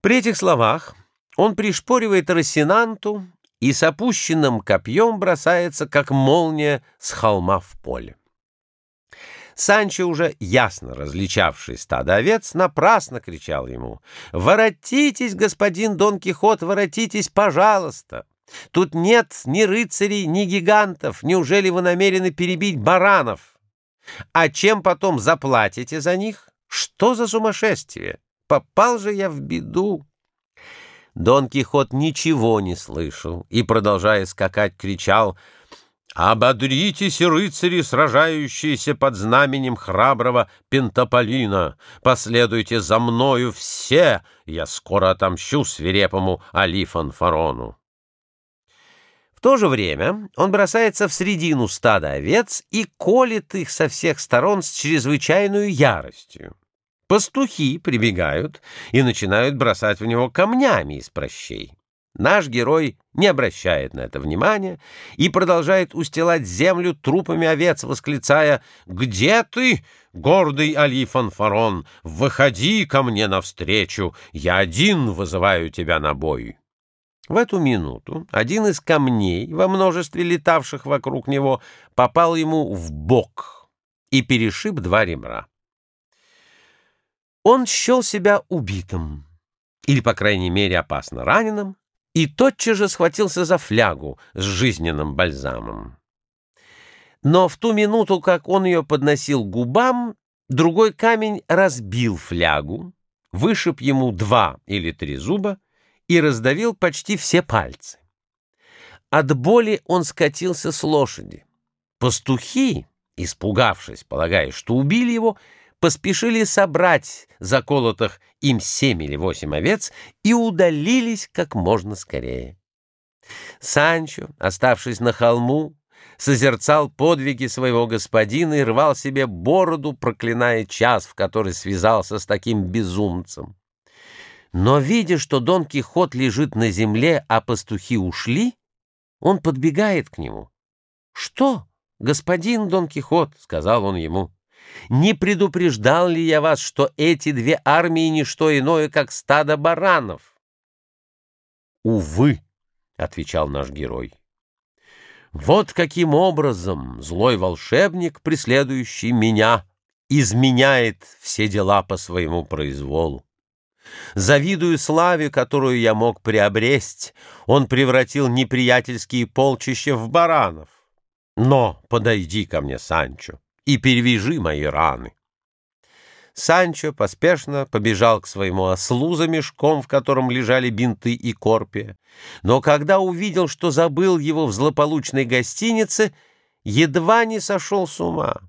При этих словах он пришпоривает Росинанту и с опущенным копьем бросается, как молния с холма в поле. Санчо, уже ясно различавший стадо овец, напрасно кричал ему «Воротитесь, господин Дон Кихот, воротитесь, пожалуйста! Тут нет ни рыцарей, ни гигантов, неужели вы намерены перебить баранов? А чем потом заплатите за них? Что за сумасшествие? Попал же я в беду!» Дон Кихот ничего не слышал и, продолжая скакать, кричал «Ободритесь, рыцари, сражающиеся под знаменем храброго Пентаполина! Последуйте за мною все! Я скоро отомщу свирепому Али Фанфарону!» В то же время он бросается в середину стада овец и колет их со всех сторон с чрезвычайной яростью. Пастухи прибегают и начинают бросать в него камнями из прощей. Наш герой не обращает на это внимания и продолжает устилать землю трупами овец, восклицая «Где ты, гордый Али Фанфарон? Выходи ко мне навстречу, я один вызываю тебя на бой». В эту минуту один из камней, во множестве летавших вокруг него, попал ему в бок и перешиб два ребра. Он счел себя убитым, или, по крайней мере, опасно раненым, и тотчас же схватился за флягу с жизненным бальзамом. Но в ту минуту, как он ее подносил губам, другой камень разбил флягу, вышиб ему два или три зуба, и раздавил почти все пальцы. От боли он скатился с лошади. Пастухи, испугавшись, полагая, что убили его, поспешили собрать заколотых им семь или восемь овец и удалились как можно скорее. Санчо, оставшись на холму, созерцал подвиги своего господина и рвал себе бороду, проклиная час, в который связался с таким безумцем. Но, видя, что Дон Кихот лежит на земле, а пастухи ушли, он подбегает к нему. — Что, господин Дон Кихот? — сказал он ему. — Не предупреждал ли я вас, что эти две армии — не что иное, как стадо баранов? — Увы, — отвечал наш герой. Вот каким образом злой волшебник, преследующий меня, изменяет все дела по своему произволу. Завидую славе, которую я мог приобресть, он превратил неприятельские полчища в баранов. Но подойди ко мне, Санчо, и перевяжи мои раны. Санчо поспешно побежал к своему ослу за мешком, в котором лежали бинты и корпия, но когда увидел, что забыл его в злополучной гостинице, едва не сошел с ума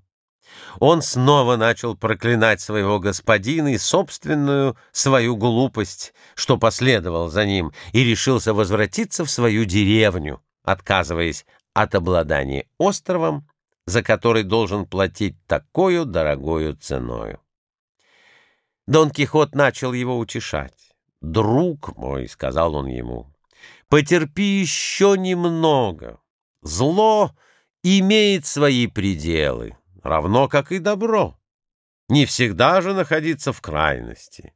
он снова начал проклинать своего господина и собственную свою глупость, что последовал за ним, и решился возвратиться в свою деревню, отказываясь от обладания островом, за который должен платить такую дорогою ценою. Дон Кихот начал его утешать. «Друг мой», — сказал он ему, — «потерпи еще немного. Зло имеет свои пределы равно как и добро. Не всегда же находиться в крайности.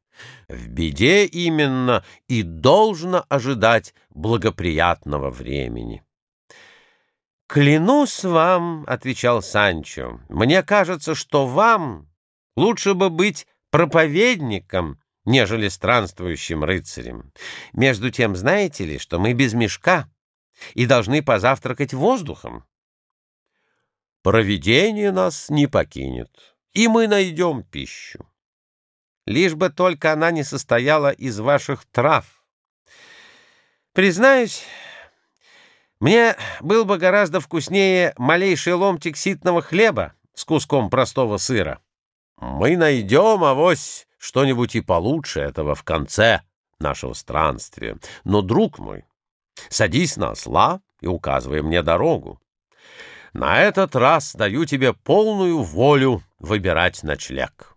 В беде именно и должно ожидать благоприятного времени. «Клянусь вам», — отвечал Санчо, — «мне кажется, что вам лучше бы быть проповедником, нежели странствующим рыцарем. Между тем, знаете ли, что мы без мешка и должны позавтракать воздухом? Провидение нас не покинет, и мы найдем пищу. Лишь бы только она не состояла из ваших трав. Признаюсь, мне был бы гораздо вкуснее малейший ломтик ситного хлеба с куском простого сыра. Мы найдем, авось, что-нибудь и получше этого в конце нашего странствия. Но, друг мой, садись на осла и указывай мне дорогу. На этот раз даю тебе полную волю выбирать ночлег.